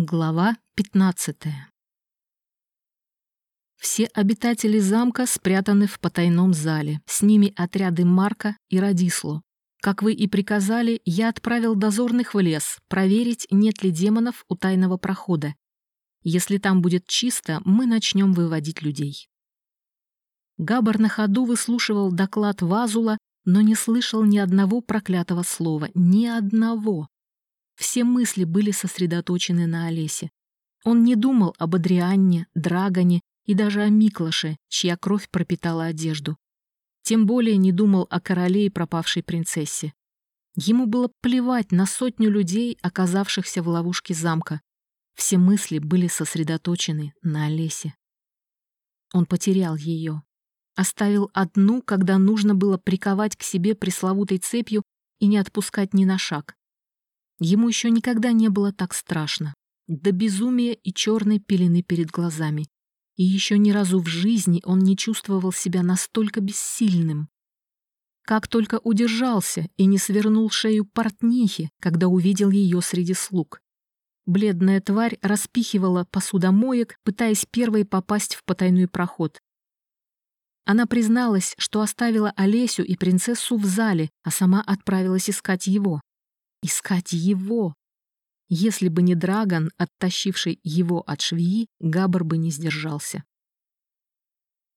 Глава 15 Все обитатели замка спрятаны в потайном зале. С ними отряды Марка и Радисло. Как вы и приказали, я отправил дозорных в лес проверить, нет ли демонов у тайного прохода. Если там будет чисто, мы начнем выводить людей. Габар на ходу выслушивал доклад Вазула, но не слышал ни одного проклятого слова, ни одного. Все мысли были сосредоточены на Олесе. Он не думал об Адрианне, Драгоне и даже о Миклаше, чья кровь пропитала одежду. Тем более не думал о короле и пропавшей принцессе. Ему было плевать на сотню людей, оказавшихся в ловушке замка. Все мысли были сосредоточены на Олесе. Он потерял ее. Оставил одну, когда нужно было приковать к себе пресловутой цепью и не отпускать ни на шаг. Ему еще никогда не было так страшно. До безумия и черной пелены перед глазами. И еще ни разу в жизни он не чувствовал себя настолько бессильным. Как только удержался и не свернул шею портнихи, когда увидел ее среди слуг. Бледная тварь распихивала посудомоек, пытаясь первой попасть в потайной проход. Она призналась, что оставила Олесю и принцессу в зале, а сама отправилась искать его. Искать его. Если бы не Драгон, оттащивший его от швеи, Габр бы не сдержался.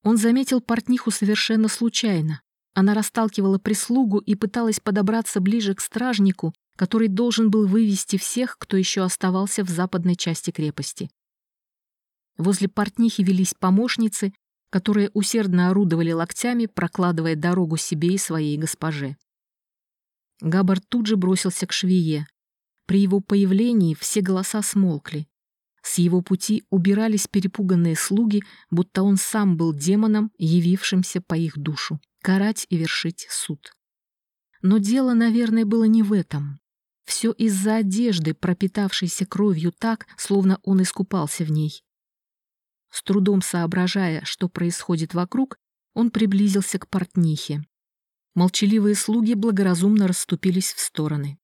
Он заметил портниху совершенно случайно. Она расталкивала прислугу и пыталась подобраться ближе к стражнику, который должен был вывести всех, кто еще оставался в западной части крепости. Возле портнихи велись помощницы, которые усердно орудовали локтями, прокладывая дорогу себе и своей госпоже. Габар тут же бросился к швее. При его появлении все голоса смолкли. С его пути убирались перепуганные слуги, будто он сам был демоном, явившимся по их душу, карать и вершить суд. Но дело, наверное, было не в этом. Все из-за одежды, пропитавшейся кровью так, словно он искупался в ней. С трудом соображая, что происходит вокруг, он приблизился к портнихе. Молчаливые слуги благоразумно расступились в стороны.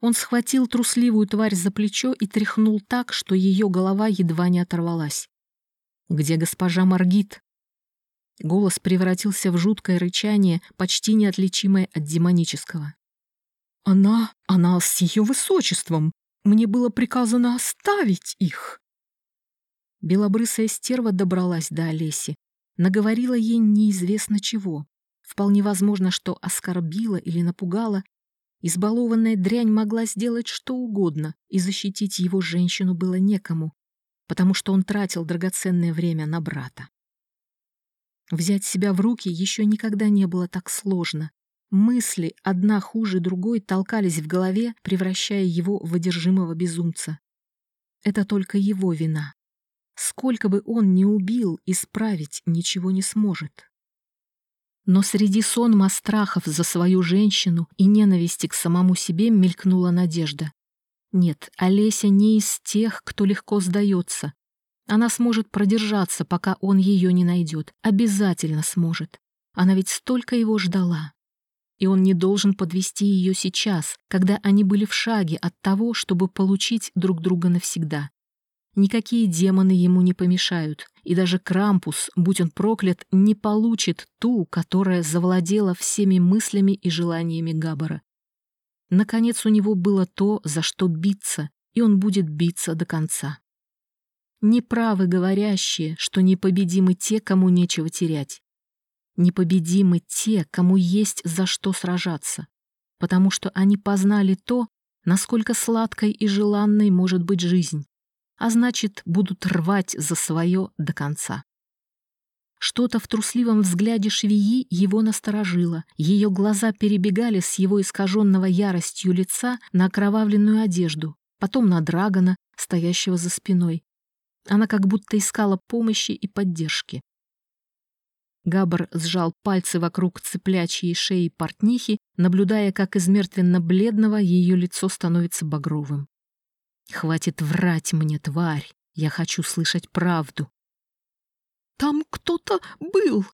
Он схватил трусливую тварь за плечо и тряхнул так, что ее голова едва не оторвалась. «Где госпожа Маргит?» Голос превратился в жуткое рычание, почти неотличимое от демонического. «Она... она с ее высочеством! Мне было приказано оставить их!» Белобрысая стерва добралась до Олеси, наговорила ей неизвестно чего. Вполне возможно, что оскорбила или напугала. Избалованная дрянь могла сделать что угодно, и защитить его женщину было некому, потому что он тратил драгоценное время на брата. Взять себя в руки еще никогда не было так сложно. Мысли, одна хуже другой, толкались в голове, превращая его в одержимого безумца. Это только его вина. Сколько бы он ни убил, исправить ничего не сможет. Но среди сонма страхов за свою женщину и ненависти к самому себе мелькнула надежда. Нет, Олеся не из тех, кто легко сдается. Она сможет продержаться, пока он ее не найдет. Обязательно сможет. Она ведь столько его ждала. И он не должен подвести ее сейчас, когда они были в шаге от того, чтобы получить друг друга навсегда. Никакие демоны ему не помешают, и даже Крампус, будь он проклят, не получит ту, которая завладела всеми мыслями и желаниями Габбара. Наконец у него было то, за что биться, и он будет биться до конца. Неправы говорящие, что непобедимы те, кому нечего терять. Непобедимы те, кому есть за что сражаться, потому что они познали то, насколько сладкой и желанной может быть жизнь а значит, будут рвать за свое до конца. Что-то в трусливом взгляде швеи его насторожило. Ее глаза перебегали с его искаженного яростью лица на окровавленную одежду, потом на Драгона, стоящего за спиной. Она как будто искала помощи и поддержки. Габар сжал пальцы вокруг цыплячьей шеи портнихи, наблюдая, как из мертвенно-бледного ее лицо становится багровым. Хватит врать мне, тварь. Я хочу слышать правду. Там кто-то был.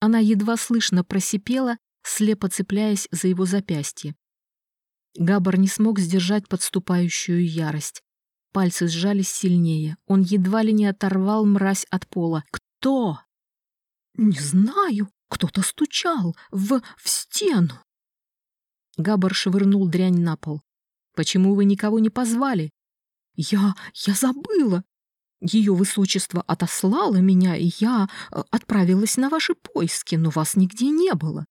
Она едва слышно просипела, слепо цепляясь за его запястье. Габар не смог сдержать подступающую ярость. Пальцы сжались сильнее. Он едва ли не оторвал мразь от пола. «Кто?» «Не знаю. Кто-то стучал в... в стену». Габар швырнул дрянь на пол. «Почему вы никого не позвали?» «Я... я забыла. Ее высочество отослало меня, и я э, отправилась на ваши поиски, но вас нигде не было».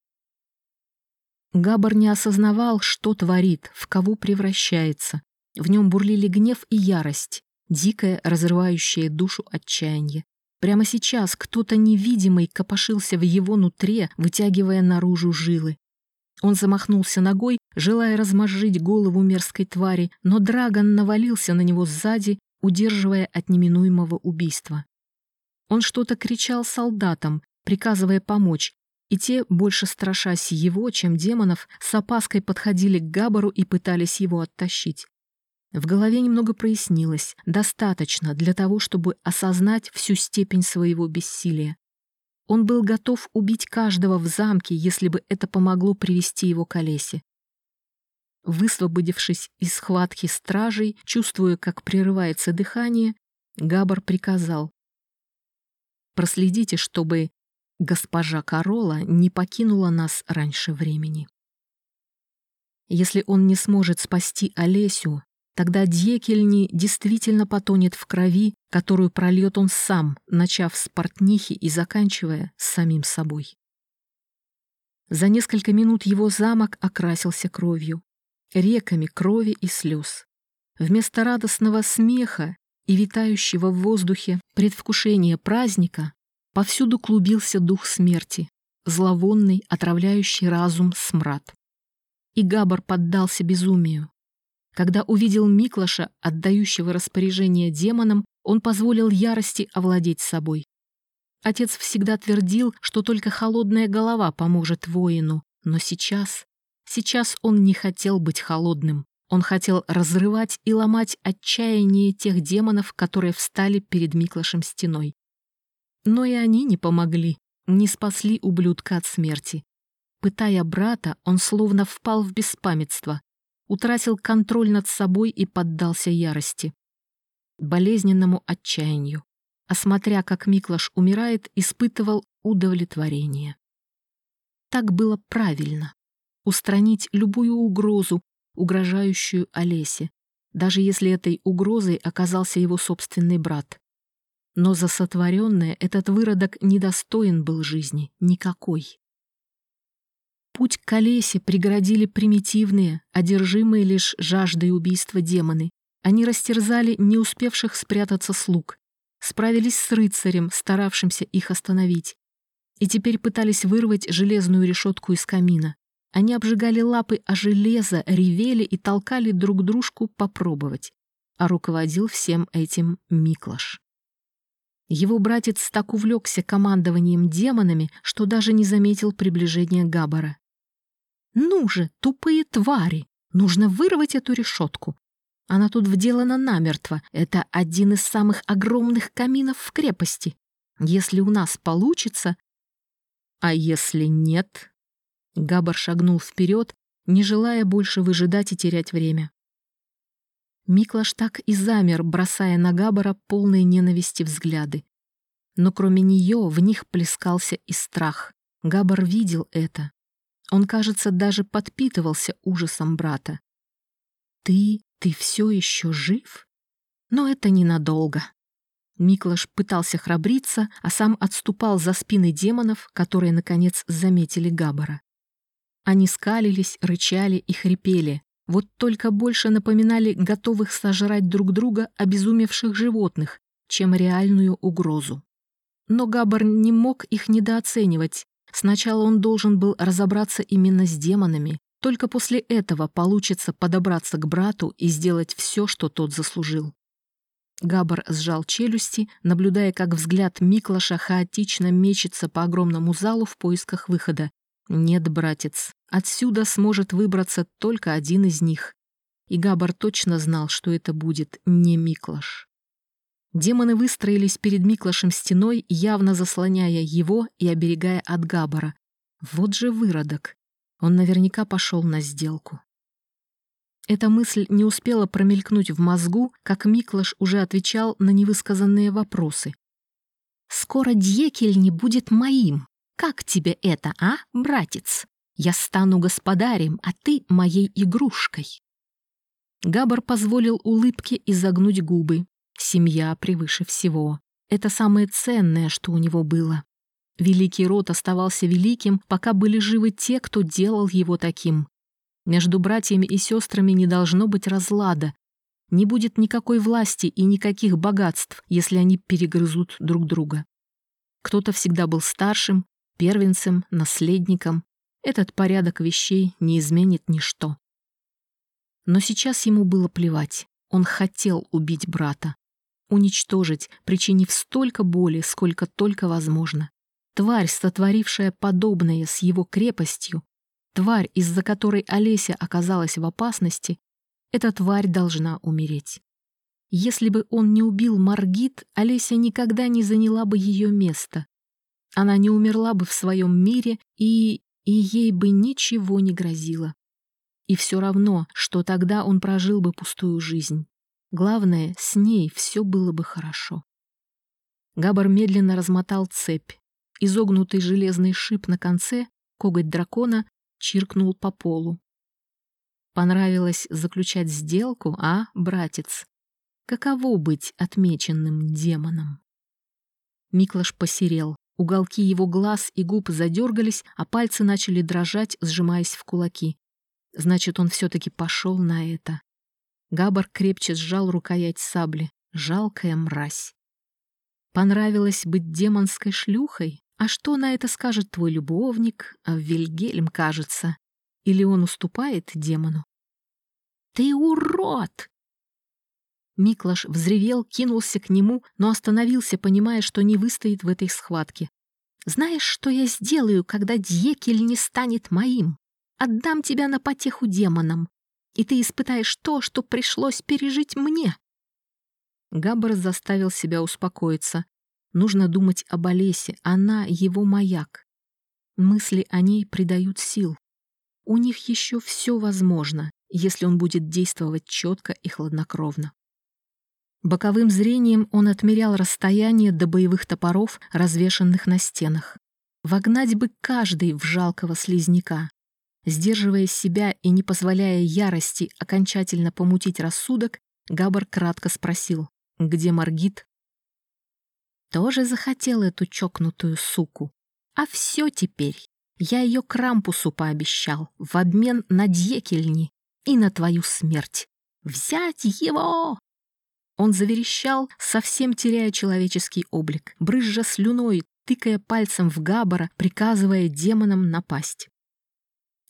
Габар не осознавал, что творит, в кого превращается. В нем бурлили гнев и ярость, дикое, разрывающее душу отчаяние. Прямо сейчас кто-то невидимый копошился в его нутре, вытягивая наружу жилы. Он замахнулся ногой, желая размозжить голову мерзкой твари, но Драгон навалился на него сзади, удерживая от неминуемого убийства. Он что-то кричал солдатам, приказывая помочь, и те, больше страшась его, чем демонов, с опаской подходили к Габару и пытались его оттащить. В голове немного прояснилось, достаточно для того, чтобы осознать всю степень своего бессилия. Он был готов убить каждого в замке, если бы это помогло привести его к Олесе. Высвободившись из схватки стражей, чувствуя, как прерывается дыхание, Габар приказал. «Проследите, чтобы госпожа Корола не покинула нас раньше времени. Если он не сможет спасти Олесю, Тогда Дьекельни действительно потонет в крови, которую прольет он сам, начав с портнихи и заканчивая с самим собой. За несколько минут его замок окрасился кровью, реками крови и слез. Вместо радостного смеха и витающего в воздухе предвкушения праздника повсюду клубился дух смерти, зловонный, отравляющий разум смрад. И Габар поддался безумию, когда увидел Миклаша, отдающего распоряжение демонам, он позволил ярости овладеть собой. Отец всегда твердил, что только холодная голова поможет воину, но сейчас... Сейчас он не хотел быть холодным. Он хотел разрывать и ломать отчаяние тех демонов, которые встали перед Миклашем стеной. Но и они не помогли, не спасли ублюдка от смерти. Пытая брата, он словно впал в беспамятство, утратил контроль над собой и поддался ярости. Болезненному отчаянию. А как Миклаш умирает, испытывал удовлетворение. Так было правильно. Устранить любую угрозу, угрожающую Олесе, даже если этой угрозой оказался его собственный брат. Но за сотворенное этот выродок недостоин был жизни никакой. Путь к колесе преградили примитивные, одержимые лишь жаждой убийства демоны. Они растерзали не успевших спрятаться слуг, справились с рыцарем, старавшимся их остановить, и теперь пытались вырвать железную решетку из камина. Они обжигали лапы о железо, ревели и толкали друг дружку попробовать. А руководил всем этим Миклаш. Его братец так увлекся командованием демонами, что даже не заметил приближения Габара. Ну же, тупые твари! Нужно вырвать эту решетку. Она тут вделана намертво. Это один из самых огромных каминов в крепости. Если у нас получится... А если нет? Габар шагнул вперед, не желая больше выжидать и терять время. Миклаш так и замер, бросая на Габара полные ненависти взгляды. Но кроме нее в них плескался и страх. Габар видел это. Он, кажется, даже подпитывался ужасом брата. «Ты, ты все еще жив?» Но это ненадолго. Миклаш пытался храбриться, а сам отступал за спины демонов, которые, наконец, заметили Габара. Они скалились, рычали и хрипели, вот только больше напоминали готовых сожрать друг друга обезумевших животных, чем реальную угрозу. Но Габар не мог их недооценивать, Сначала он должен был разобраться именно с демонами, только после этого получится подобраться к брату и сделать все, что тот заслужил. Габар сжал челюсти, наблюдая, как взгляд Миклаша хаотично мечется по огромному залу в поисках выхода. Нет, братец, отсюда сможет выбраться только один из них. И Габар точно знал, что это будет не Миклаш. Демоны выстроились перед Миклашем стеной, явно заслоняя его и оберегая от Габара. Вот же выродок. Он наверняка пошел на сделку. Эта мысль не успела промелькнуть в мозгу, как Миклаш уже отвечал на невысказанные вопросы. «Скоро Дьекель не будет моим. Как тебе это, а, братец? Я стану господарем, а ты моей игрушкой». Габар позволил улыбке изогнуть губы. Семья превыше всего. Это самое ценное, что у него было. Великий род оставался великим, пока были живы те, кто делал его таким. Между братьями и сестрами не должно быть разлада. Не будет никакой власти и никаких богатств, если они перегрызут друг друга. Кто-то всегда был старшим, первенцем, наследником. Этот порядок вещей не изменит ничто. Но сейчас ему было плевать. Он хотел убить брата. Уничтожить, причинив столько боли, сколько только возможно. Тварь, сотворившая подобное с его крепостью, Тварь, из-за которой Олеся оказалась в опасности, эта тварь должна умереть. Если бы он не убил Маргит, Олеся никогда не заняла бы ее место. Она не умерла бы в своем мире, и, и ей бы ничего не грозило. И все равно, что тогда он прожил бы пустую жизнь. Главное, с ней все было бы хорошо. Габар медленно размотал цепь. Изогнутый железный шип на конце, коготь дракона, чиркнул по полу. Понравилось заключать сделку, а, братец? Каково быть отмеченным демоном? Миклаш посерел. Уголки его глаз и губ задергались, а пальцы начали дрожать, сжимаясь в кулаки. Значит, он все-таки пошел на это. Габар крепче сжал рукоять сабли. Жалкая мразь. Понравилось быть демонской шлюхой? А что на это скажет твой любовник, а Вильгельм, кажется? Или он уступает демону? Ты урод! Миклаш взревел, кинулся к нему, но остановился, понимая, что не выстоит в этой схватке. «Знаешь, что я сделаю, когда Дьекель не станет моим? Отдам тебя на потеху демонам, и ты испытаешь то, что пришлось пережить мне». Габбар заставил себя успокоиться. Нужно думать об Олесе, она его маяк. Мысли о ней придают сил. У них еще все возможно, если он будет действовать четко и хладнокровно. Боковым зрением он отмерял расстояние до боевых топоров, развешанных на стенах. Вогнать бы каждый в жалкого слизняка. Сдерживая себя и не позволяя ярости окончательно помутить рассудок, Габар кратко спросил, где Маргит тоже захотел эту чокнутую суку. А все теперь. Я ее Крампусу пообещал в обмен на дьекельни и на твою смерть. Взять его! Он заверещал, совсем теряя человеческий облик, брызжа слюной, тыкая пальцем в Габара, приказывая демонам напасть.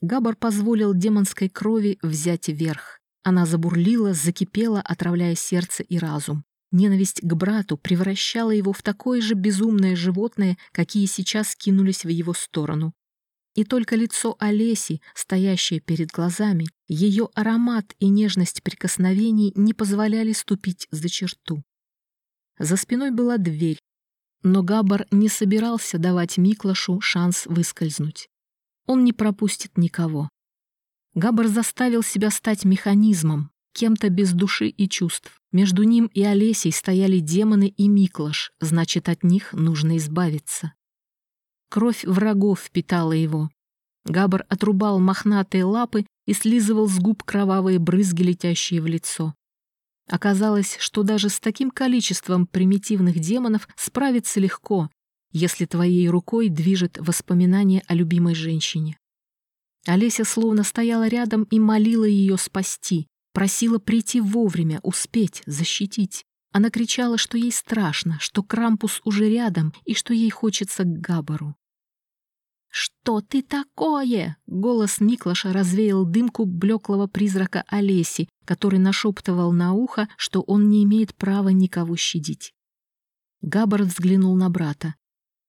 Габар позволил демонской крови взять верх. Она забурлила, закипела, отравляя сердце и разум. Ненависть к брату превращала его в такое же безумное животное, какие сейчас кинулись в его сторону. И только лицо Олеси, стоящее перед глазами, ее аромат и нежность прикосновений не позволяли ступить за черту. За спиной была дверь, но Габар не собирался давать Миклашу шанс выскользнуть. Он не пропустит никого. Габар заставил себя стать механизмом, кем-то без души и чувств. Между ним и Олесей стояли демоны и Миклаш, значит, от них нужно избавиться. Кровь врагов впитала его. Габар отрубал мохнатые лапы и слизывал с губ кровавые брызги, летящие в лицо. Оказалось, что даже с таким количеством примитивных демонов справиться легко, если твоей рукой движет воспоминание о любимой женщине. Олеся словно стояла рядом и молила ее спасти, Просила прийти вовремя, успеть, защитить. Она кричала, что ей страшно, что Крампус уже рядом и что ей хочется к Габару. «Что ты такое?» — голос Миклаша развеял дымку блеклого призрака Олеси, который нашептывал на ухо, что он не имеет права никого щадить. Габар взглянул на брата.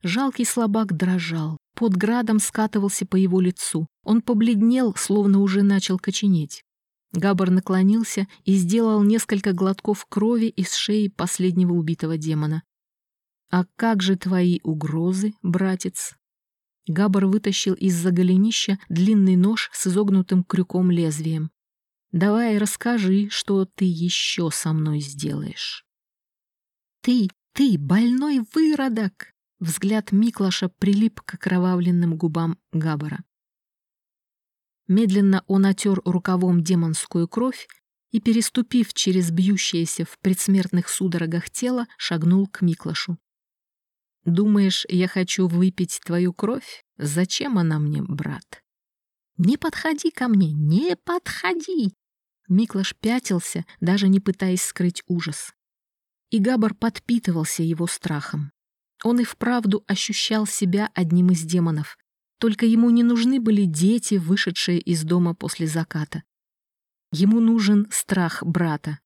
Жалкий слабак дрожал, под градом скатывался по его лицу. Он побледнел, словно уже начал коченеть. Габар наклонился и сделал несколько глотков крови из шеи последнего убитого демона. «А как же твои угрозы, братец?» Габар вытащил из-за голенища длинный нож с изогнутым крюком лезвием. Давай расскажи, что ты еще со мной сделаешь. Ты, ты, больной выродок! Взгляд Миклаша прилип к окровавленным губам Габара. Медленно он отер рукавом демонскую кровь и, переступив через бьющееся в предсмертных судорогах тело, шагнул к Миклашу. «Думаешь, я хочу выпить твою кровь? Зачем она мне, брат?» «Не подходи ко мне, не подходи!» Миклаш пятился, даже не пытаясь скрыть ужас. И Габар подпитывался его страхом. Он и вправду ощущал себя одним из демонов, только ему не нужны были дети, вышедшие из дома после заката. Ему нужен страх брата,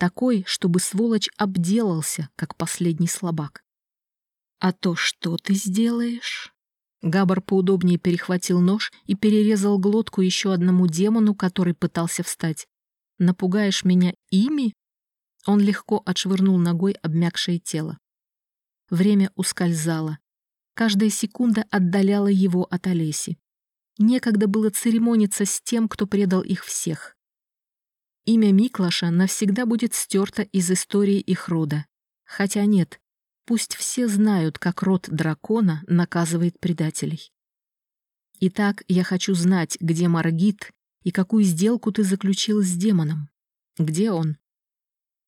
такой, чтобы сволочь обделался, как последний слабак. «А то что ты сделаешь?» Габар поудобнее перехватил нож и перерезал глотку еще одному демону, который пытался встать. «Напугаешь меня ими?» Он легко отшвырнул ногой обмякшее тело. Время ускользало. Каждая секунда отдаляла его от Олеси. Некогда было церемониться с тем, кто предал их всех. Имя Миклаша навсегда будет стерто из истории их рода. Хотя нет, пусть все знают, как род дракона наказывает предателей. Итак, я хочу знать, где Маргит и какую сделку ты заключил с демоном. Где он?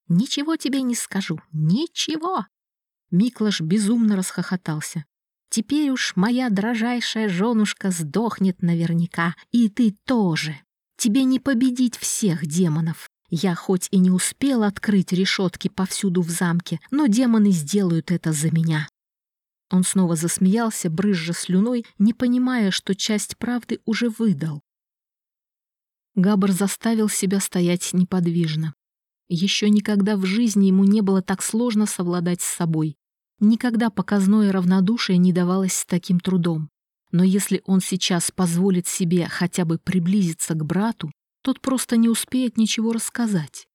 Ничего тебе не скажу, ничего. Миклаш безумно расхохотался. Теперь уж моя дрожайшая женушка сдохнет наверняка, и ты тоже. Тебе не победить всех демонов. Я хоть и не успел открыть решетки повсюду в замке, но демоны сделают это за меня. Он снова засмеялся, брызжа слюной, не понимая, что часть правды уже выдал. Габр заставил себя стоять неподвижно. Еще никогда в жизни ему не было так сложно совладать с собой. Никогда показное равнодушие не давалось с таким трудом. Но если он сейчас позволит себе хотя бы приблизиться к брату, тот просто не успеет ничего рассказать.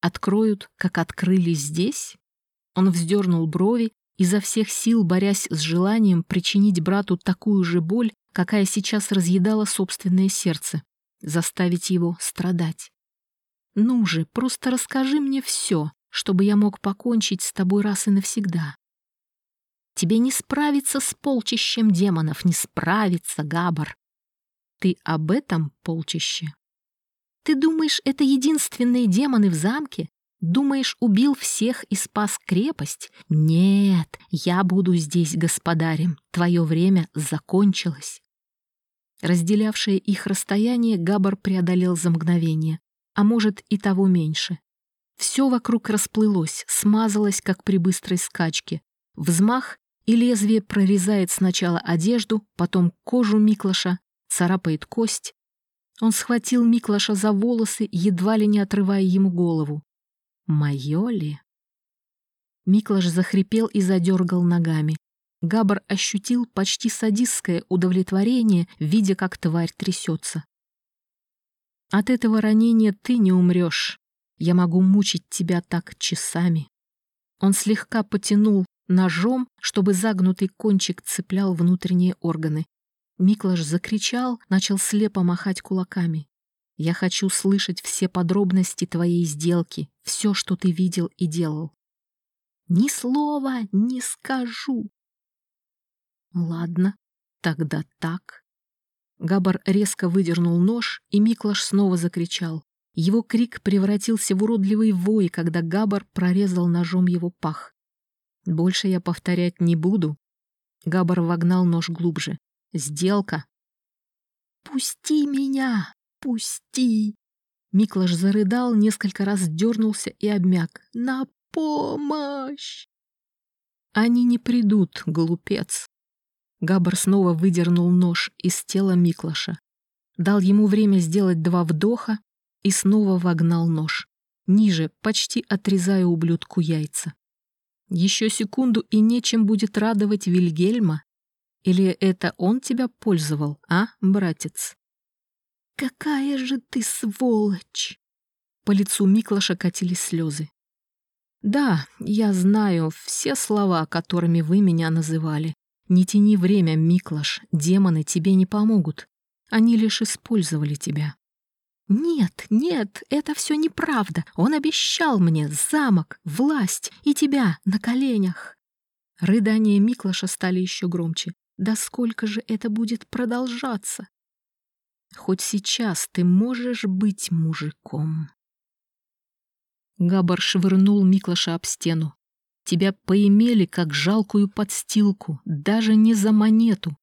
Откроют, как открыли здесь? Он вздернул брови, изо всех сил борясь с желанием причинить брату такую же боль, какая сейчас разъедала собственное сердце, заставить его страдать. «Ну же, просто расскажи мне все, чтобы я мог покончить с тобой раз и навсегда. Тебе не справиться с полчищем демонов, не справиться, Габар. Ты об этом полчище? Ты думаешь, это единственные демоны в замке? Думаешь, убил всех и спас крепость? Нет, я буду здесь господарем. Твое время закончилось. Разделявшее их расстояние Габар преодолел за мгновение, а может и того меньше. Все вокруг расплылось, смазалось, как при быстрой скачке. Взмах, и лезвие прорезает сначала одежду, потом кожу Миклаша, царапает кость. Он схватил Миклаша за волосы, едва ли не отрывая ему голову. «Моё ли?» Миклаш захрипел и задергал ногами. Габар ощутил почти садистское удовлетворение, видя, как тварь трясется. «От этого ранения ты не умрешь», я могу мучить тебя так часами. Он слегка потянул ножом, чтобы загнутый кончик цеплял внутренние органы. Миклаш закричал, начал слепо махать кулаками. «Я хочу слышать все подробности твоей сделки, все, что ты видел и делал». «Ни слова не скажу». «Ладно, тогда так». Габар резко выдернул нож, и Миклаш снова закричал. Его крик превратился в уродливый вой, когда Габар прорезал ножом его пах. «Больше я повторять не буду». Габар вогнал нож глубже. «Сделка». «Пусти меня! Пусти!» Миклаш зарыдал, несколько раз дернулся и обмяк. «На помощь!» «Они не придут, глупец!» Габар снова выдернул нож из тела Миклаша. Дал ему время сделать два вдоха, и снова вогнал нож. Ниже, почти отрезая ублюдку яйца. Еще секунду и нечем будет радовать Вильгельма. Или это он тебя пользовал, а, братец? «Какая же ты сволочь!» По лицу Миклаша катились слезы. «Да, я знаю все слова, которыми вы меня называли. Не тяни время, Миклаш, демоны тебе не помогут. Они лишь использовали тебя. «Нет, нет, это все неправда. Он обещал мне замок, власть и тебя на коленях». Рыдания Миклаша стали еще громче. «Да сколько же это будет продолжаться?» «Хоть сейчас ты можешь быть мужиком». Габар швырнул Миклаша об стену. «Тебя поимели, как жалкую подстилку, даже не за монету».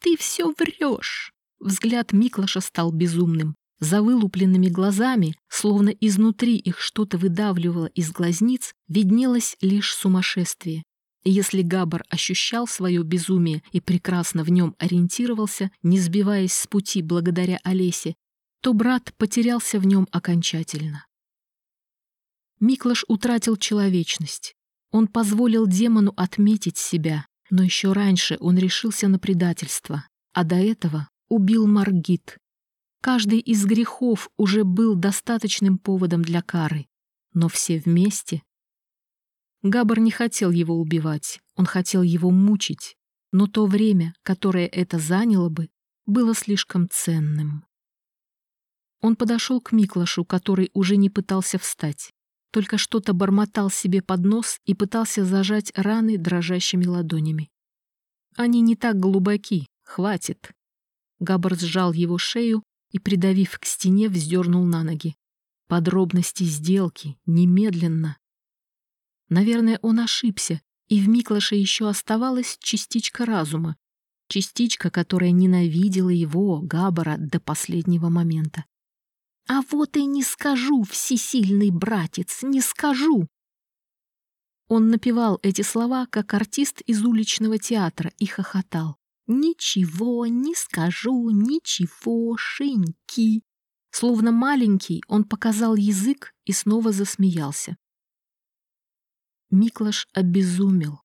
«Ты все врешь!» Взгляд Миклаша стал безумным. За вылупленными глазами, словно изнутри их что-то выдавливало из глазниц, виднелось лишь сумасшествие. Если Габар ощущал свое безумие и прекрасно в нем ориентировался, не сбиваясь с пути благодаря Олесе, то брат потерялся в нем окончательно. Миклаш утратил человечность. Он позволил демону отметить себя, но еще раньше он решился на предательство, а до этого убил Маргит, Каждый из грехов уже был достаточным поводом для кары, но все вместе... Габар не хотел его убивать, он хотел его мучить, но то время, которое это заняло бы, было слишком ценным. Он подошел к Миклашу, который уже не пытался встать, только что-то бормотал себе под нос и пытался зажать раны дрожащими ладонями. Они не так глубоки, хватит. Габар сжал его шею и, придавив к стене, вздернул на ноги. Подробности сделки, немедленно. Наверное, он ошибся, и в Миклаше еще оставалась частичка разума, частичка, которая ненавидела его, Габара, до последнего момента. «А вот и не скажу, всесильный братец, не скажу!» Он напевал эти слова, как артист из уличного театра, и хохотал. «Ничего не скажу, ничего, шиньки». Словно маленький, он показал язык и снова засмеялся. Миклаш обезумел.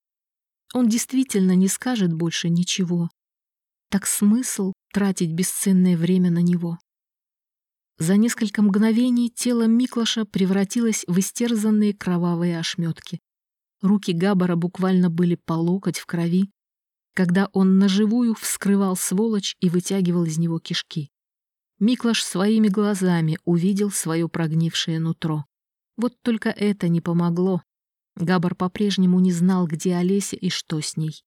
Он действительно не скажет больше ничего. Так смысл тратить бесценное время на него? За несколько мгновений тело Миклаша превратилось в истерзанные кровавые ошметки. Руки Габара буквально были по локоть в крови, когда он наживую вскрывал сволочь и вытягивал из него кишки. Миклаш своими глазами увидел свое прогнившее нутро. Вот только это не помогло. Габар по-прежнему не знал, где Олеся и что с ней.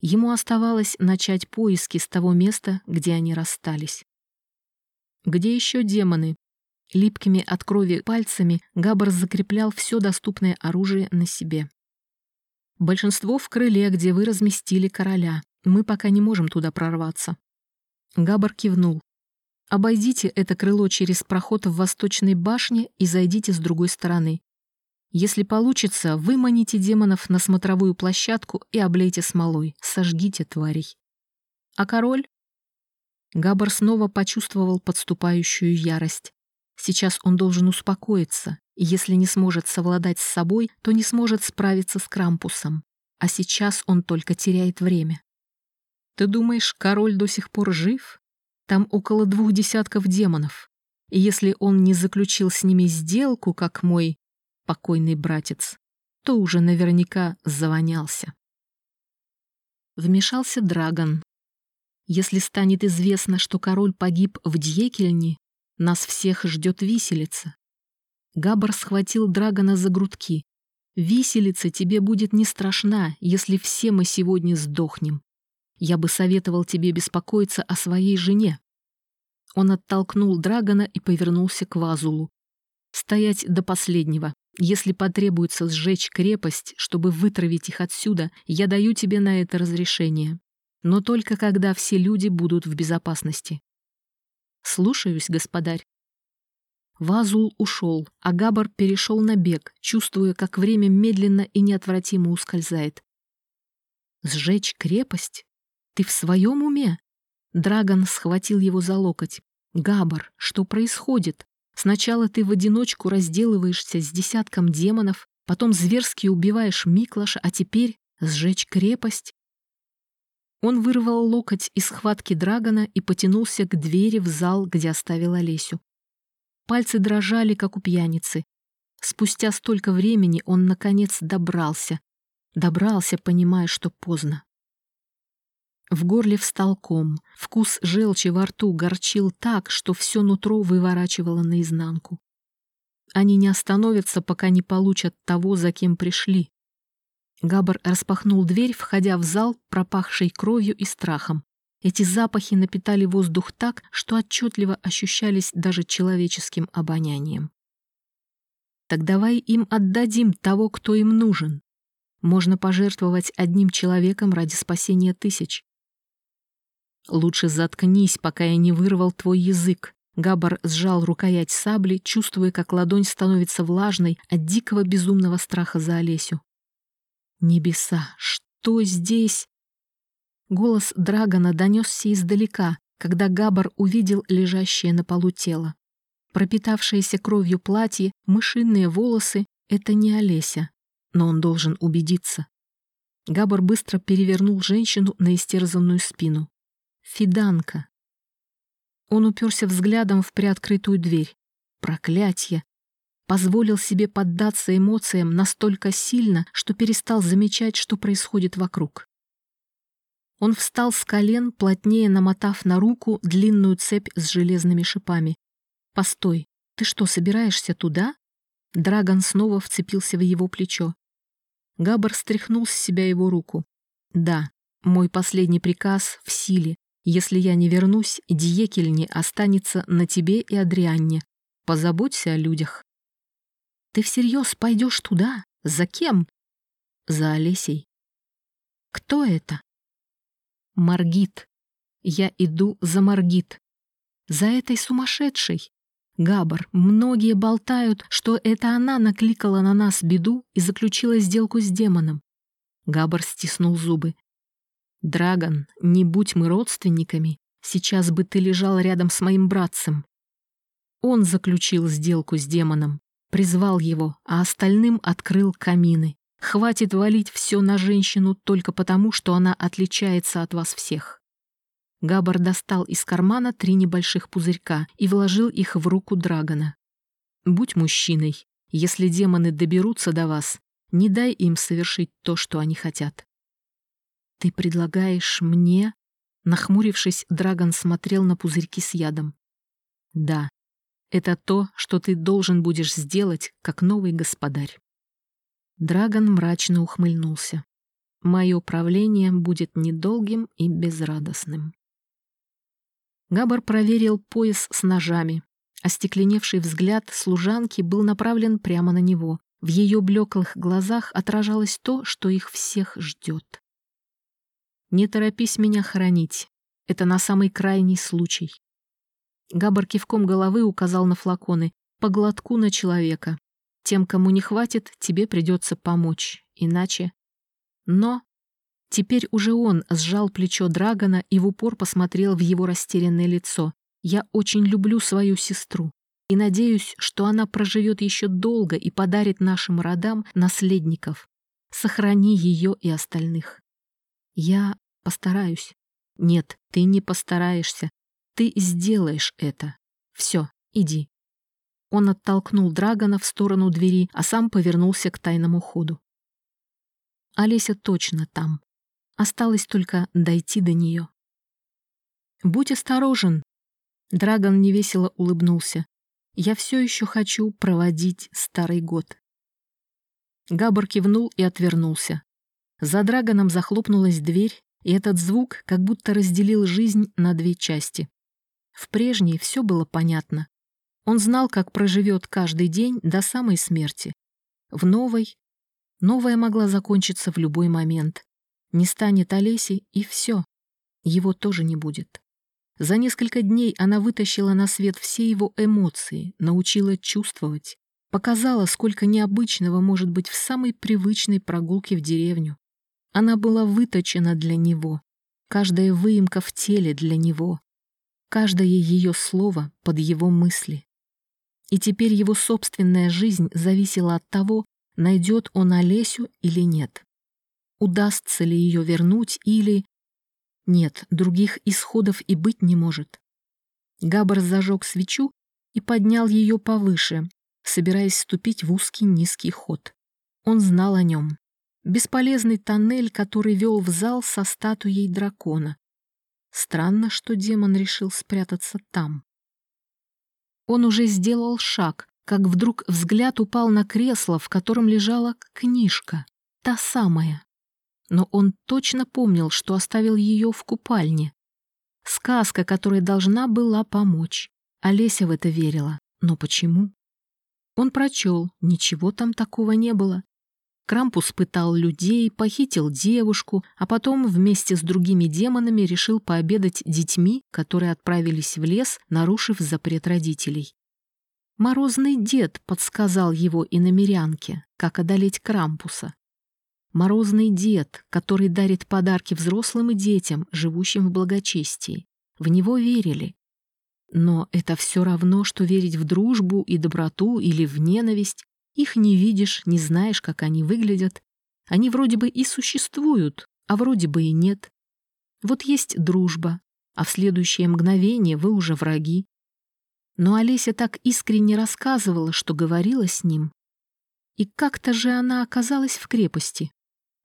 Ему оставалось начать поиски с того места, где они расстались. Где еще демоны? Липкими от крови пальцами Габар закреплял все доступное оружие на себе. Большинство в крыле, где вы разместили короля. Мы пока не можем туда прорваться. Габар кивнул. Обойдите это крыло через проход в восточной башне и зайдите с другой стороны. Если получится, выманите демонов на смотровую площадку и облейте смолой, сожгите тварей. А король? Габар снова почувствовал подступающую ярость. Сейчас он должен успокоиться, если не сможет совладать с собой, то не сможет справиться с Крампусом. А сейчас он только теряет время. Ты думаешь, король до сих пор жив? Там около двух десятков демонов. И если он не заключил с ними сделку, как мой покойный братец, то уже наверняка завонялся. Вмешался Драгон. Если станет известно, что король погиб в Дьекельне, нас всех ждет виселица. Габар схватил Драгона за грудки. Виселица тебе будет не страшна, если все мы сегодня сдохнем. Я бы советовал тебе беспокоиться о своей жене. Он оттолкнул Драгона и повернулся к Вазулу. Стоять до последнего. Если потребуется сжечь крепость, чтобы вытравить их отсюда, я даю тебе на это разрешение. Но только когда все люди будут в безопасности. «Слушаюсь, господарь». Вазул ушел, а Габар перешел на бег, чувствуя, как время медленно и неотвратимо ускользает. «Сжечь крепость? Ты в своем уме?» Драгон схватил его за локоть. «Габар, что происходит? Сначала ты в одиночку разделываешься с десятком демонов, потом зверски убиваешь Миклаша, а теперь сжечь крепость? Он вырвал локоть из схватки Драгона и потянулся к двери в зал, где оставил Олесю. Пальцы дрожали, как у пьяницы. Спустя столько времени он, наконец, добрался. Добрался, понимая, что поздно. В горле встал ком, вкус желчи во рту горчил так, что все нутро выворачивало наизнанку. Они не остановятся, пока не получат того, за кем пришли. Габар распахнул дверь, входя в зал, пропахший кровью и страхом. Эти запахи напитали воздух так, что отчетливо ощущались даже человеческим обонянием. Так давай им отдадим того, кто им нужен. Можно пожертвовать одним человеком ради спасения тысяч. Лучше заткнись, пока я не вырвал твой язык. Габар сжал рукоять сабли, чувствуя, как ладонь становится влажной от дикого безумного страха за Олесю. Небеса, что здесь? Голос Драгона донесся издалека, когда Габар увидел лежащее на полу тело. Пропитавшееся кровью платье, мышиные волосы — это не Олеся, но он должен убедиться. Габар быстро перевернул женщину на истерзанную спину. Фиданка. Он уперся взглядом в приоткрытую дверь. Проклятье! Позволил себе поддаться эмоциям настолько сильно, что перестал замечать, что происходит вокруг. Он встал с колен, плотнее намотав на руку длинную цепь с железными шипами. «Постой, ты что, собираешься туда?» Драгон снова вцепился в его плечо. Габар стряхнул с себя его руку. «Да, мой последний приказ в силе. Если я не вернусь, Диекельни останется на тебе и Адрианне. Позаботься о людях». «Ты всерьез пойдешь туда? За кем?» «За Олесей». «Кто это?» Маргит. Я иду за Маргит. За этой сумасшедшей. Габар, многие болтают, что это она накликала на нас беду и заключила сделку с демоном. Габар стиснул зубы. Драгон, не будь мы родственниками, сейчас бы ты лежал рядом с моим братцем. Он заключил сделку с демоном, призвал его, а остальным открыл камины. Хватит валить все на женщину только потому, что она отличается от вас всех. Габар достал из кармана три небольших пузырька и вложил их в руку Драгона. «Будь мужчиной. Если демоны доберутся до вас, не дай им совершить то, что они хотят». «Ты предлагаешь мне?» Нахмурившись, Драгон смотрел на пузырьки с ядом. «Да, это то, что ты должен будешь сделать, как новый господарь». Драгон мрачно ухмыльнулся. «Мое правление будет недолгим и безрадостным». Габар проверил пояс с ножами. Остекленевший взгляд служанки был направлен прямо на него. В ее блеклых глазах отражалось то, что их всех ждет. «Не торопись меня хоронить. Это на самый крайний случай». Габар кивком головы указал на флаконы, по глотку на человека. Тем, кому не хватит, тебе придется помочь, иначе... Но... Теперь уже он сжал плечо Драгона и в упор посмотрел в его растерянное лицо. «Я очень люблю свою сестру и надеюсь, что она проживет еще долго и подарит нашим родам наследников. Сохрани ее и остальных. Я постараюсь. Нет, ты не постараешься. Ты сделаешь это. Все, иди. Он оттолкнул Драгона в сторону двери, а сам повернулся к тайному ходу. Олеся точно там. Осталось только дойти до нее. «Будь осторожен!» Драгон невесело улыбнулся. «Я все еще хочу проводить старый год». Габар кивнул и отвернулся. За Драгоном захлопнулась дверь, и этот звук как будто разделил жизнь на две части. В прежней все было понятно. Он знал, как проживет каждый день до самой смерти. В новой... Новая могла закончиться в любой момент. Не станет Олеси, и все. Его тоже не будет. За несколько дней она вытащила на свет все его эмоции, научила чувствовать, показала, сколько необычного может быть в самой привычной прогулке в деревню. Она была выточена для него, каждая выемка в теле для него, каждое ее слово под его мысли. И теперь его собственная жизнь зависела от того, найдет он Олесю или нет. Удастся ли ее вернуть или... Нет, других исходов и быть не может. Габр зажег свечу и поднял ее повыше, собираясь ступить в узкий низкий ход. Он знал о нем. Бесполезный тоннель, который вел в зал со статуей дракона. Странно, что демон решил спрятаться там. Он уже сделал шаг, как вдруг взгляд упал на кресло, в котором лежала книжка, та самая. Но он точно помнил, что оставил ее в купальне. Сказка, которая должна была помочь. Олеся в это верила. Но почему? Он прочел, ничего там такого не было. Крампус пытал людей, похитил девушку, а потом вместе с другими демонами решил пообедать детьми, которые отправились в лес, нарушив запрет родителей. Морозный дед подсказал его иномерянке, как одолеть Крампуса. Морозный дед, который дарит подарки взрослым и детям, живущим в благочестии. В него верили. Но это все равно, что верить в дружбу и доброту или в ненависть. Их не видишь, не знаешь, как они выглядят. Они вроде бы и существуют, а вроде бы и нет. Вот есть дружба, а в следующее мгновение вы уже враги. Но Олеся так искренне рассказывала, что говорила с ним. И как-то же она оказалась в крепости.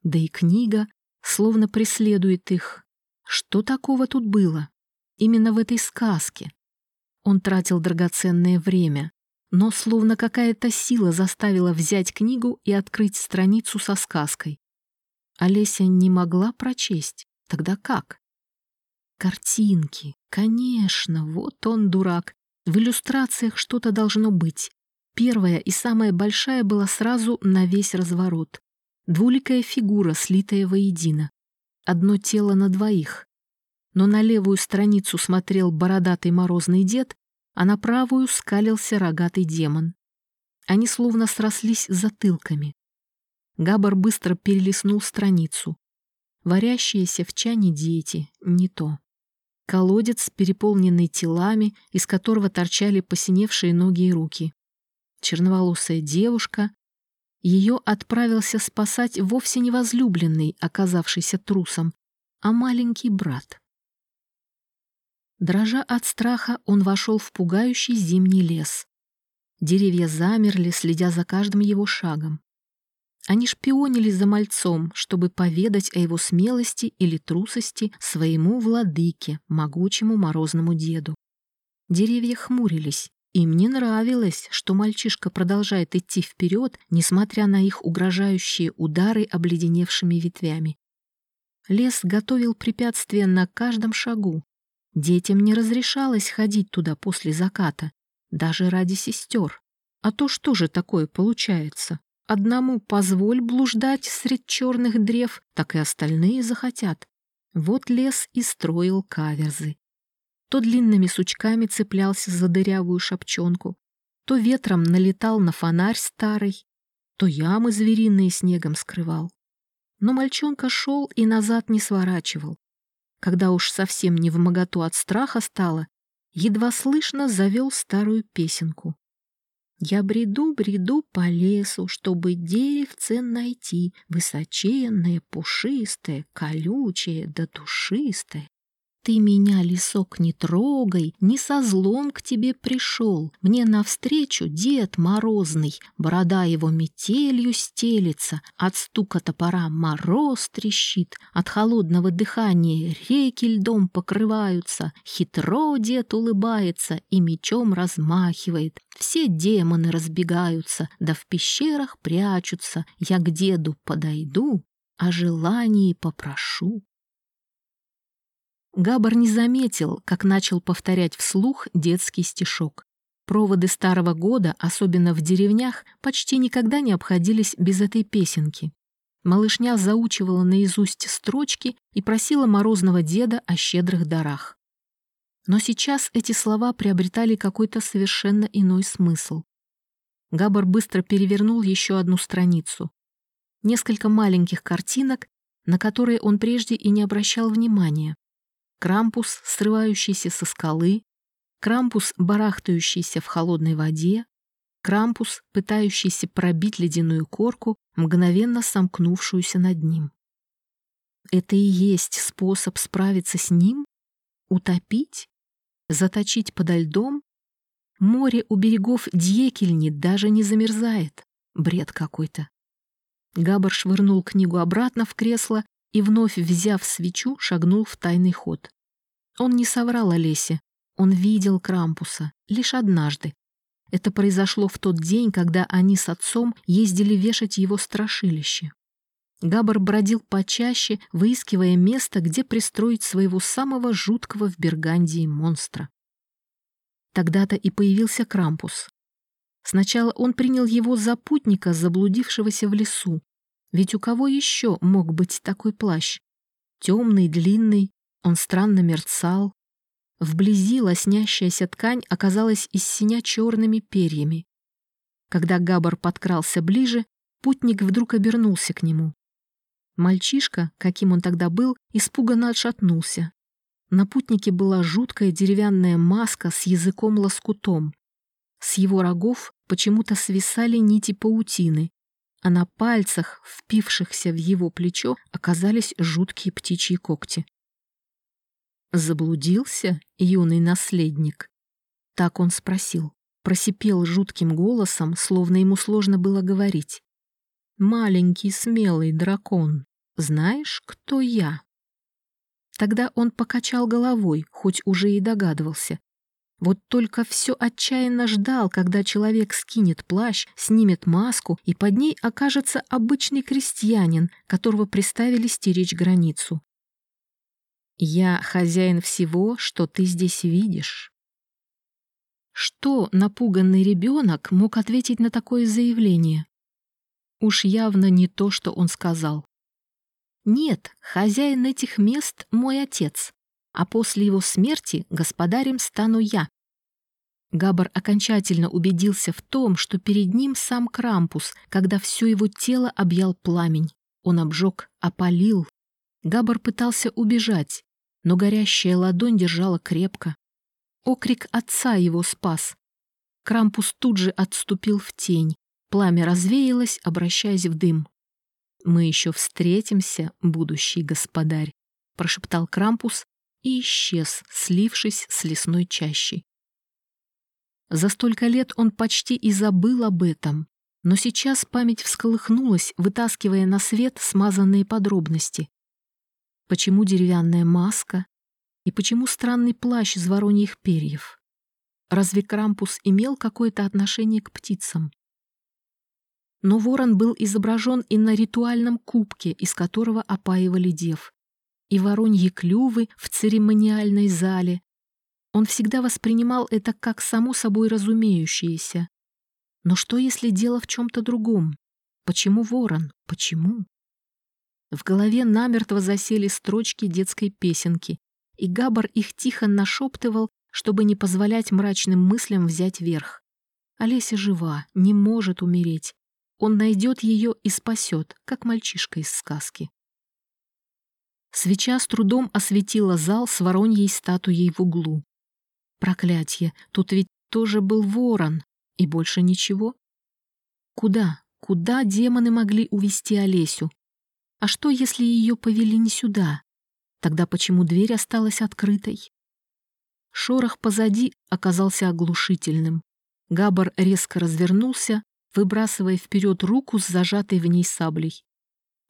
Да и книга словно преследует их. Что такого тут было? Именно в этой сказке. Он тратил драгоценное время, но словно какая-то сила заставила взять книгу и открыть страницу со сказкой. Олеся не могла прочесть. Тогда как? Картинки. Конечно, вот он дурак. В иллюстрациях что-то должно быть. Первая и самая большая была сразу на весь разворот. Двуликая фигура, слитая воедино. Одно тело на двоих. Но на левую страницу смотрел бородатый морозный дед, а на правую скалился рогатый демон. Они словно срослись затылками. Габар быстро перелистнул страницу. Варящиеся в чане дети — не то. Колодец, переполненный телами, из которого торчали посиневшие ноги и руки. Черноволосая девушка. Ее отправился спасать вовсе не возлюбленный, оказавшийся трусом, а маленький брат. Дрожа от страха, он вошел в пугающий зимний лес. Деревья замерли, следя за каждым его шагом. Они шпионили за мальцом, чтобы поведать о его смелости или трусости своему владыке, могучему морозному деду. Деревья хмурились. Им не нравилось, что мальчишка продолжает идти вперед, несмотря на их угрожающие удары обледеневшими ветвями. Лес готовил препятствия на каждом шагу, Детям не разрешалось ходить туда после заката, даже ради сестер. А то что же такое получается? Одному позволь блуждать средь черных древ, так и остальные захотят. Вот лес и строил каверзы. То длинными сучками цеплялся за дырявую шапчонку, то ветром налетал на фонарь старый, то ямы звериные снегом скрывал. Но мальчонка шел и назад не сворачивал, когда уж совсем не в моготу от страха стало, едва слышно завел старую песенку. Я бреду, бреду по лесу, чтобы деревце найти, высоченное, пушистое, колючее да душистое. Ты меня, лесок, не трогай, не со злом к тебе пришел. Мне навстречу дед морозный, борода его метелью стелится, от стука топора мороз трещит, от холодного дыхания реки льдом покрываются. Хитро дед улыбается и мечом размахивает. Все демоны разбегаются, да в пещерах прячутся. Я к деду подойду, о желании попрошу. Габар не заметил, как начал повторять вслух детский стишок. Проводы старого года, особенно в деревнях, почти никогда не обходились без этой песенки. Малышня заучивала наизусть строчки и просила морозного деда о щедрых дарах. Но сейчас эти слова приобретали какой-то совершенно иной смысл. Габар быстро перевернул еще одну страницу. Несколько маленьких картинок, на которые он прежде и не обращал внимания. Крампус, срывающийся со скалы, Крампус, барахтающийся в холодной воде, Крампус, пытающийся пробить ледяную корку, мгновенно сомкнувшуюся над ним. Это и есть способ справиться с ним? Утопить? Заточить подо льдом? Море у берегов Дьекельни даже не замерзает. Бред какой-то. Габар швырнул книгу обратно в кресло и, вновь взяв свечу, шагнул в тайный ход. Он не соврал Олесе. Он видел Крампуса лишь однажды. Это произошло в тот день, когда они с отцом ездили вешать его страшилище. Габар бродил почаще, выискивая место, где пристроить своего самого жуткого в Бергандии монстра. Тогда-то и появился Крампус. Сначала он принял его за путника, заблудившегося в лесу. Ведь у кого еще мог быть такой плащ? Темный, длинный, он странно мерцал. Вблизи лоснящаяся ткань оказалась из синя черными перьями. Когда Габар подкрался ближе, путник вдруг обернулся к нему. Мальчишка, каким он тогда был, испуганно отшатнулся. На путнике была жуткая деревянная маска с языком-лоскутом. С его рогов почему-то свисали нити паутины, а на пальцах, впившихся в его плечо, оказались жуткие птичьи когти. «Заблудился, юный наследник?» Так он спросил, просипел жутким голосом, словно ему сложно было говорить. «Маленький смелый дракон, знаешь, кто я?» Тогда он покачал головой, хоть уже и догадывался. Вот только все отчаянно ждал, когда человек скинет плащ, снимет маску, и под ней окажется обычный крестьянин, которого приставили стеречь границу. «Я хозяин всего, что ты здесь видишь». Что напуганный ребенок мог ответить на такое заявление? Уж явно не то, что он сказал. Нет, хозяин этих мест — мой отец, а после его смерти господарем стану я. Габар окончательно убедился в том, что перед ним сам Крампус, когда все его тело объял пламень. Он обжег, опалил. Габар пытался убежать, но горящая ладонь держала крепко. Окрик отца его спас. Крампус тут же отступил в тень. Пламя развеялось, обращаясь в дым. «Мы еще встретимся, будущий господарь», — прошептал Крампус и исчез, слившись с лесной чащей. За столько лет он почти и забыл об этом, но сейчас память всколыхнулась, вытаскивая на свет смазанные подробности. Почему деревянная маска? И почему странный плащ из вороньих перьев? Разве Крампус имел какое-то отношение к птицам? но ворон был изображен и на ритуальном кубке, из которого опаивали дев, и вороньи клювы в церемониальной зале. Он всегда воспринимал это как само собой разумеющееся. Но что, если дело в чем-то другом? Почему ворон? Почему? В голове намертво засели строчки детской песенки, и Габар их тихо нашептывал, чтобы не позволять мрачным мыслям взять верх. Олеся жива, не может умереть. Он найдет ее и спасет, как мальчишка из сказки. Свеча с трудом осветила зал с вороньей статуей в углу. Проклятье, тут ведь тоже был ворон, и больше ничего. Куда, куда демоны могли увести Олесю? А что, если ее повели не сюда? Тогда почему дверь осталась открытой? Шорох позади оказался оглушительным. Габар резко развернулся, выбрасывая вперед руку с зажатой в ней саблей.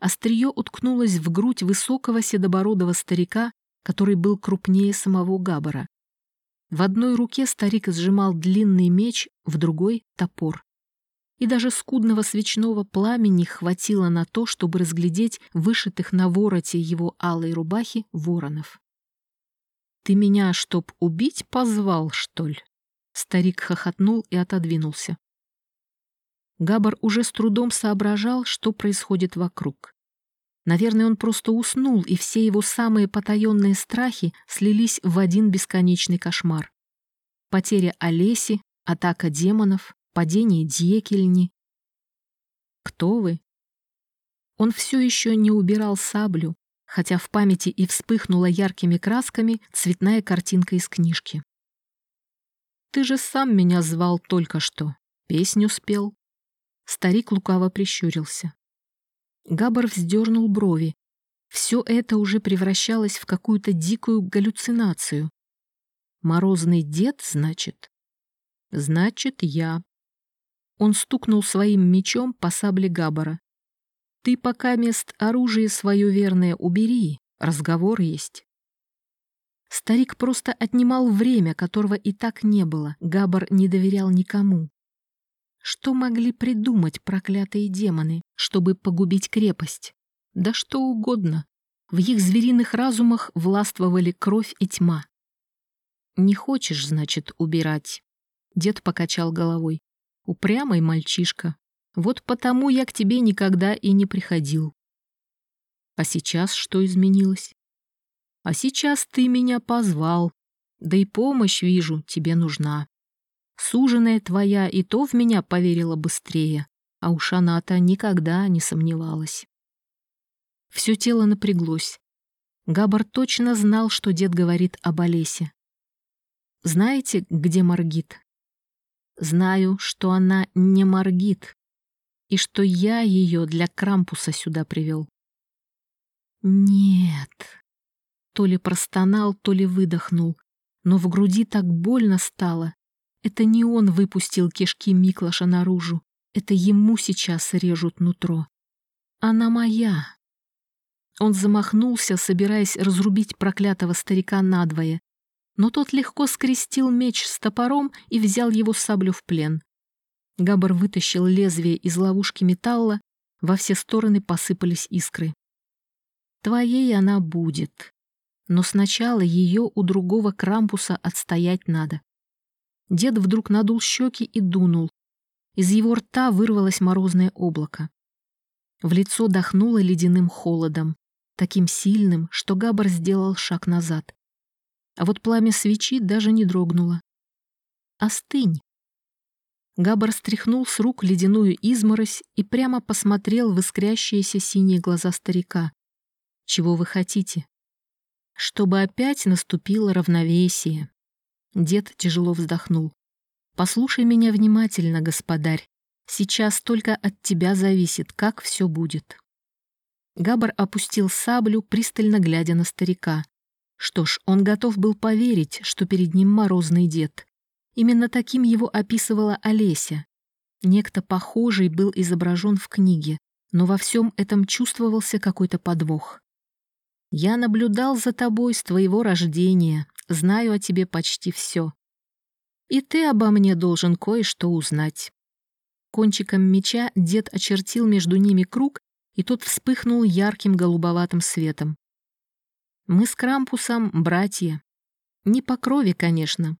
Острие уткнулось в грудь высокого седобородого старика, который был крупнее самого Габара. В одной руке старик сжимал длинный меч, в другой — топор. И даже скудного свечного пламени хватило на то, чтобы разглядеть вышитых на вороте его алой рубахи воронов. «Ты меня, чтоб убить, позвал, что ли?» Старик хохотнул и отодвинулся. Габар уже с трудом соображал, что происходит вокруг. Наверное, он просто уснул, и все его самые потаенные страхи слились в один бесконечный кошмар. Потеря Олеси, атака демонов, падение Дьекельни. Кто вы? Он все еще не убирал саблю, хотя в памяти и вспыхнула яркими красками цветная картинка из книжки. «Ты же сам меня звал только что, песню спел». Старик лукаво прищурился. Габар вздернул брови. Все это уже превращалось в какую-то дикую галлюцинацию. «Морозный дед, значит?» «Значит, я». Он стукнул своим мечом по сабле Габара. Ты пока мест оружие свое верное убери, разговор есть. Старик просто отнимал время, которого и так не было. Габар не доверял никому. Что могли придумать проклятые демоны, чтобы погубить крепость? Да что угодно. В их звериных разумах властвовали кровь и тьма. «Не хочешь, значит, убирать?» Дед покачал головой. «Упрямый мальчишка. Вот потому я к тебе никогда и не приходил». «А сейчас что изменилось?» А сейчас ты меня позвал, да и помощь, вижу, тебе нужна. Суженая твоя и то в меня поверила быстрее, а уж она-то никогда не сомневалась. Все тело напряглось. Габар точно знал, что дед говорит об Олесе. Знаете, где Маргит? Знаю, что она не Маргит, и что я ее для Крампуса сюда привел. Нет, то ли простонал, то ли выдохнул. Но в груди так больно стало. Это не он выпустил кишки Миклаша наружу. Это ему сейчас режут нутро. Она моя. Он замахнулся, собираясь разрубить проклятого старика надвое. Но тот легко скрестил меч с топором и взял его саблю в плен. Габар вытащил лезвие из ловушки металла, во все стороны посыпались искры. «Твоей она будет», но сначала ее у другого крампуса отстоять надо. Дед вдруг надул щеки и дунул. Из его рта вырвалось морозное облако. В лицо дохнуло ледяным холодом, таким сильным, что Габар сделал шаг назад. А вот пламя свечи даже не дрогнуло. «Остынь!» Габар стряхнул с рук ледяную изморозь и прямо посмотрел в искрящиеся синие глаза старика. «Чего вы хотите?» чтобы опять наступило равновесие. Дед тяжело вздохнул. «Послушай меня внимательно, господарь. Сейчас только от тебя зависит, как все будет». Габар опустил саблю, пристально глядя на старика. Что ж, он готов был поверить, что перед ним морозный дед. Именно таким его описывала Олеся. Некто похожий был изображен в книге, но во всем этом чувствовался какой-то подвох. Я наблюдал за тобой с твоего рождения, знаю о тебе почти все. И ты обо мне должен кое-что узнать». Кончиком меча дед очертил между ними круг, и тот вспыхнул ярким голубоватым светом. «Мы с Крампусом братья. Не по крови, конечно.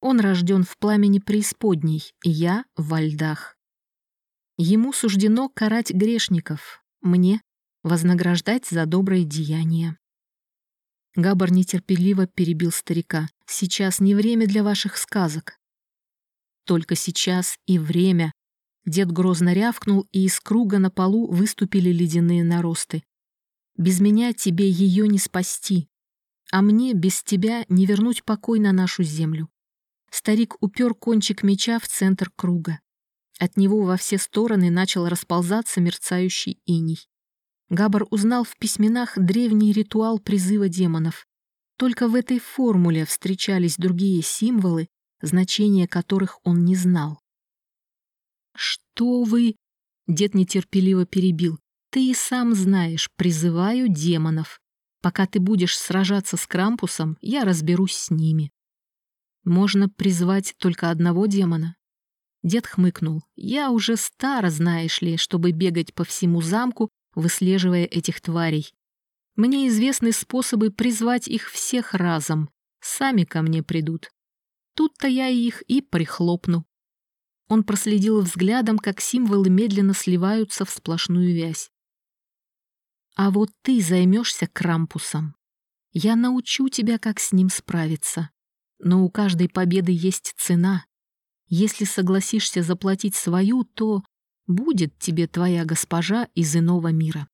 Он рожден в пламени преисподней, я — во льдах. Ему суждено карать грешников, мне вознаграждать за добрые деяния. Габар нетерпеливо перебил старика. «Сейчас не время для ваших сказок». «Только сейчас и время». Дед грозно рявкнул, и из круга на полу выступили ледяные наросты. «Без меня тебе ее не спасти, а мне без тебя не вернуть покой на нашу землю». Старик упер кончик меча в центр круга. От него во все стороны начал расползаться мерцающий иней. Габар узнал в письменах древний ритуал призыва демонов. Только в этой формуле встречались другие символы, значения которых он не знал. «Что вы...» — дед нетерпеливо перебил. «Ты и сам знаешь, призываю демонов. Пока ты будешь сражаться с Крампусом, я разберусь с ними». «Можно призвать только одного демона?» Дед хмыкнул. «Я уже стар, знаешь ли, чтобы бегать по всему замку выслеживая этих тварей. Мне известны способы призвать их всех разом. Сами ко мне придут. Тут-то я их и прихлопну. Он проследил взглядом, как символы медленно сливаются в сплошную вязь. А вот ты займешься Крампусом. Я научу тебя, как с ним справиться. Но у каждой победы есть цена. Если согласишься заплатить свою, то будет тебе твоя госпожа из иного мира.